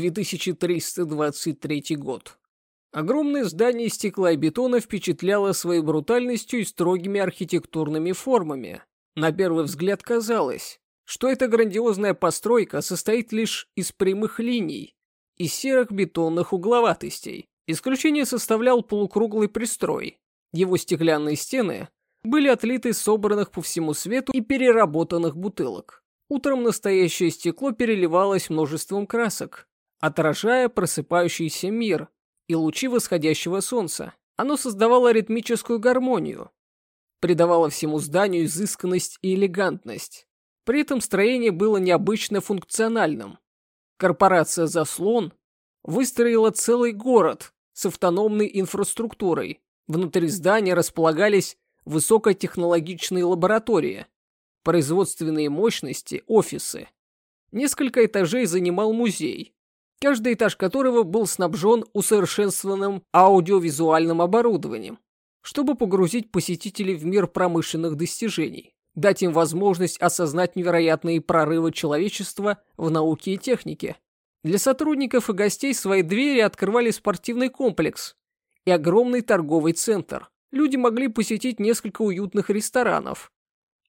2323 год. Огромное здание из стекла и бетона впечатляло своей брутальностью и строгими архитектурными формами. На первый взгляд казалось, что эта грандиозная постройка состоит лишь из прямых линий и серых бетонных угловатостей. Исключение составлял полукруглый пристрой. Его стеклянные стены были отлиты из собранных по всему свету и переработанных бутылок. Утром настоящее стекло переливалось множеством красок, отражая просыпающийся мир и лучи восходящего солнца. Оно создавало ритмическую гармонию, придавало всему зданию изысканность и элегантность. При этом строение было необычно функциональным. Корпорация «Заслон» выстроила целый город с автономной инфраструктурой. Внутри здания располагались высокотехнологичные лаборатории, производственные мощности, офисы. Несколько этажей занимал музей, каждый этаж которого был снабжен усовершенствованным аудиовизуальным оборудованием, чтобы погрузить посетителей в мир промышленных достижений, дать им возможность осознать невероятные прорывы человечества в науке и технике. Для сотрудников и гостей свои двери открывали спортивный комплекс и огромный торговый центр. Люди могли посетить несколько уютных ресторанов,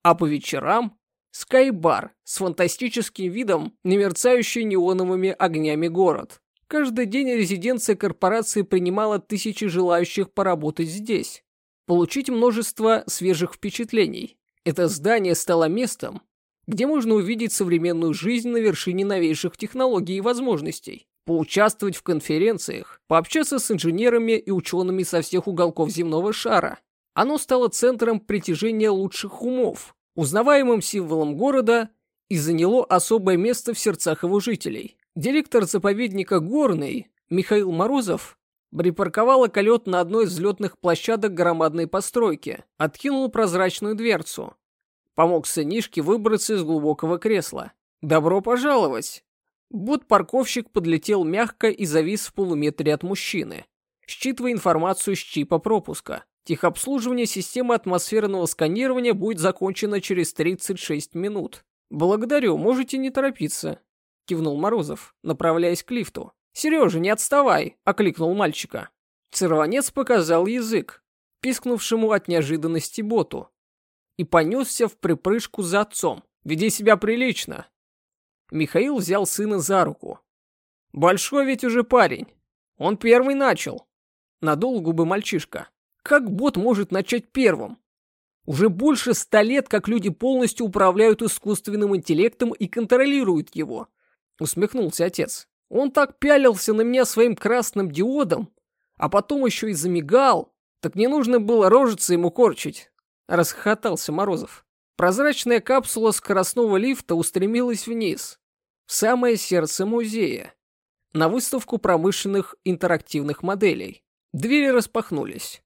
а по вечерам Скайбар с фантастическим видом на мерцающий неоновыми огнями город. Каждый день резиденция корпорации принимала тысячи желающих поработать здесь, получить множество свежих впечатлений. Это здание стало местом, где можно увидеть современную жизнь на вершине новейших технологий и возможностей, поучаствовать в конференциях, пообщаться с инженерами и учеными со всех уголков земного шара. Оно стало центром притяжения лучших умов, узнаваемым символом города и заняло особое место в сердцах его жителей. Директор заповедника Горный Михаил Морозов припарковал околет на одной из взлетных площадок громадной постройки, откинул прозрачную дверцу, помог сынишке выбраться из глубокого кресла. «Добро пожаловать!» Бот-парковщик подлетел мягко и завис в полуметре от мужчины, считывая информацию с чипа пропуска. Техобслуживание системы атмосферного сканирования будет закончено через 36 минут. Благодарю, можете не торопиться, кивнул Морозов, направляясь к лифту. Сережа, не отставай, окликнул мальчика. Цирванец показал язык, пискнувшему от неожиданности боту, и понесся в припрыжку за отцом. Веди себя прилично. Михаил взял сына за руку. Большой ведь уже парень. Он первый начал. Надул губы мальчишка. Как бот может начать первым? Уже больше ста лет, как люди полностью управляют искусственным интеллектом и контролируют его. Усмехнулся отец. Он так пялился на меня своим красным диодом, а потом еще и замигал. Так не нужно было рожиться ему корчить. Расхохотался Морозов. Прозрачная капсула скоростного лифта устремилась вниз, в самое сердце музея, на выставку промышленных интерактивных моделей. Двери распахнулись.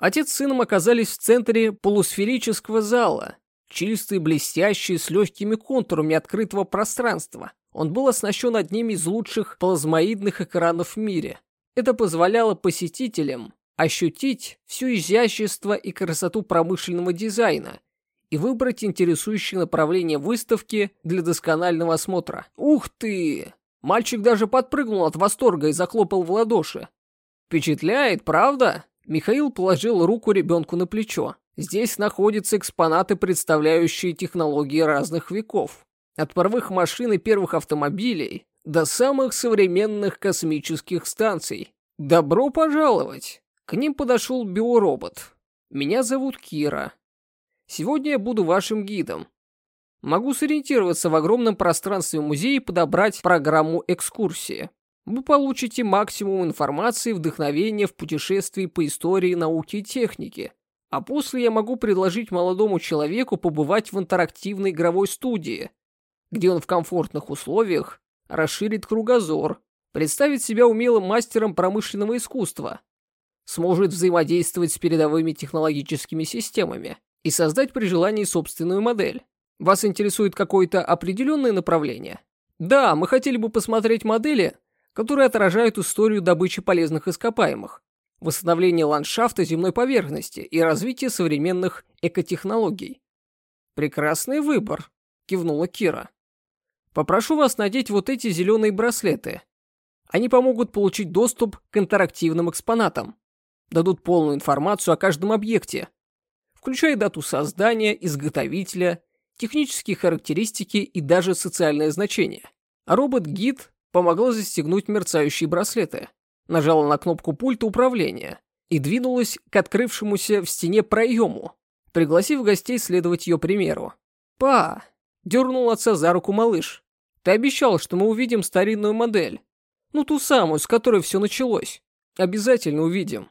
Отец с сыном оказались в центре полусферического зала, чистый, блестящий, с легкими контурами открытого пространства. Он был оснащен одним из лучших плазмоидных экранов в мире. Это позволяло посетителям ощутить всю изящество и красоту промышленного дизайна и выбрать интересующее направление выставки для досконального осмотра. Ух ты! Мальчик даже подпрыгнул от восторга и захлопал в ладоши. Впечатляет, правда? Михаил положил руку ребенку на плечо. Здесь находятся экспонаты, представляющие технологии разных веков. От паровых машин и первых автомобилей до самых современных космических станций. Добро пожаловать! К ним подошел биоробот. Меня зовут Кира. Сегодня я буду вашим гидом. Могу сориентироваться в огромном пространстве музея и подобрать программу экскурсии вы получите максимум информации и вдохновения в путешествии по истории, науке и технике. А после я могу предложить молодому человеку побывать в интерактивной игровой студии, где он в комфортных условиях расширит кругозор, представит себя умелым мастером промышленного искусства, сможет взаимодействовать с передовыми технологическими системами и создать при желании собственную модель. Вас интересует какое-то определенное направление? Да, мы хотели бы посмотреть модели, которые отражают историю добычи полезных ископаемых, восстановление ландшафта земной поверхности и развитие современных экотехнологий. «Прекрасный выбор», — кивнула Кира. «Попрошу вас надеть вот эти зеленые браслеты. Они помогут получить доступ к интерактивным экспонатам. Дадут полную информацию о каждом объекте, включая дату создания, изготовителя, технические характеристики и даже социальное значение. А робот-гид помогла застегнуть мерцающие браслеты, нажала на кнопку пульта управления и двинулась к открывшемуся в стене проему, пригласив гостей следовать ее примеру. «Па!» — дернул отца за руку малыш. «Ты обещал, что мы увидим старинную модель. Ну, ту самую, с которой все началось. Обязательно увидим».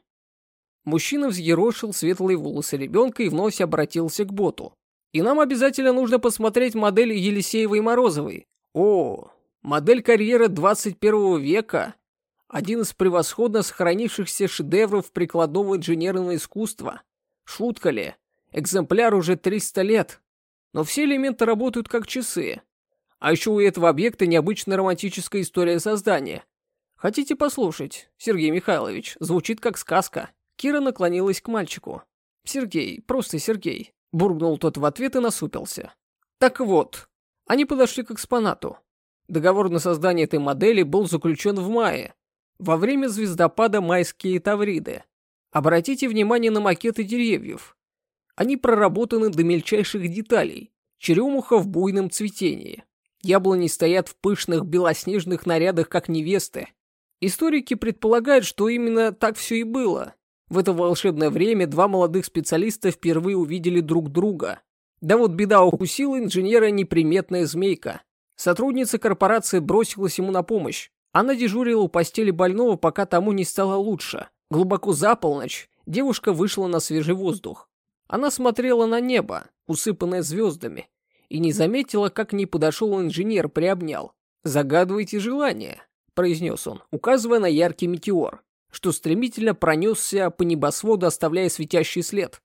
Мужчина взъерошил светлые волосы ребенка и вновь обратился к боту. «И нам обязательно нужно посмотреть модели Елисеевой и Морозовой. О, модель карьера 21 века. Один из превосходно сохранившихся шедевров прикладного инженерного искусства. Шутка ли? Экземпляр уже 300 лет. Но все элементы работают как часы. А еще у этого объекта необычная романтическая история создания. Хотите послушать, Сергей Михайлович? Звучит как сказка. Кира наклонилась к мальчику. «Сергей, просто Сергей», — буркнул тот в ответ и насупился. «Так вот, они подошли к экспонату. Договор на создание этой модели был заключен в мае, во время звездопада «Майские Тавриды». Обратите внимание на макеты деревьев. Они проработаны до мельчайших деталей. Черемуха в буйном цветении. Яблони стоят в пышных белоснежных нарядах, как невесты. Историки предполагают, что именно так все и было. В это волшебное время два молодых специалиста впервые увидели друг друга. Да вот беда укусила инженера неприметная змейка. Сотрудница корпорации бросилась ему на помощь. Она дежурила у постели больного, пока тому не стало лучше. Глубоко за полночь девушка вышла на свежий воздух. Она смотрела на небо, усыпанное звездами, и не заметила, как к ней подошел инженер, приобнял. «Загадывайте желание», — произнес он, указывая на яркий метеор что стремительно пронесся по небосводу, оставляя светящий след.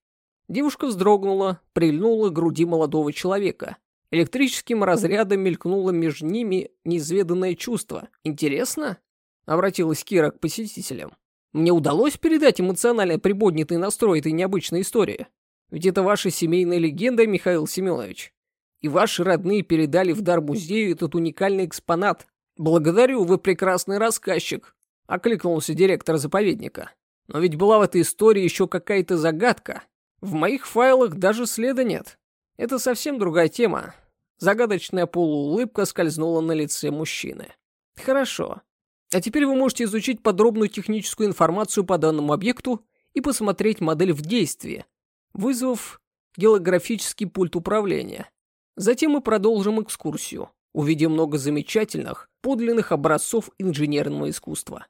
Девушка вздрогнула, прильнула к груди молодого человека. Электрическим разрядом мелькнуло между ними неизведанное чувство. «Интересно?» — обратилась Кира к посетителям. «Мне удалось передать эмоционально приподнятый настрой этой необычной истории? Ведь это ваша семейная легенда, Михаил Семенович. И ваши родные передали в дар музею этот уникальный экспонат. Благодарю, вы прекрасный рассказчик. — окликнулся директор заповедника. «Но ведь была в этой истории еще какая-то загадка. В моих файлах даже следа нет. Это совсем другая тема». Загадочная полуулыбка скользнула на лице мужчины. «Хорошо. А теперь вы можете изучить подробную техническую информацию по данному объекту и посмотреть модель в действии, вызвав геолографический пульт управления. Затем мы продолжим экскурсию, увидим много замечательных, подлинных образцов инженерного искусства.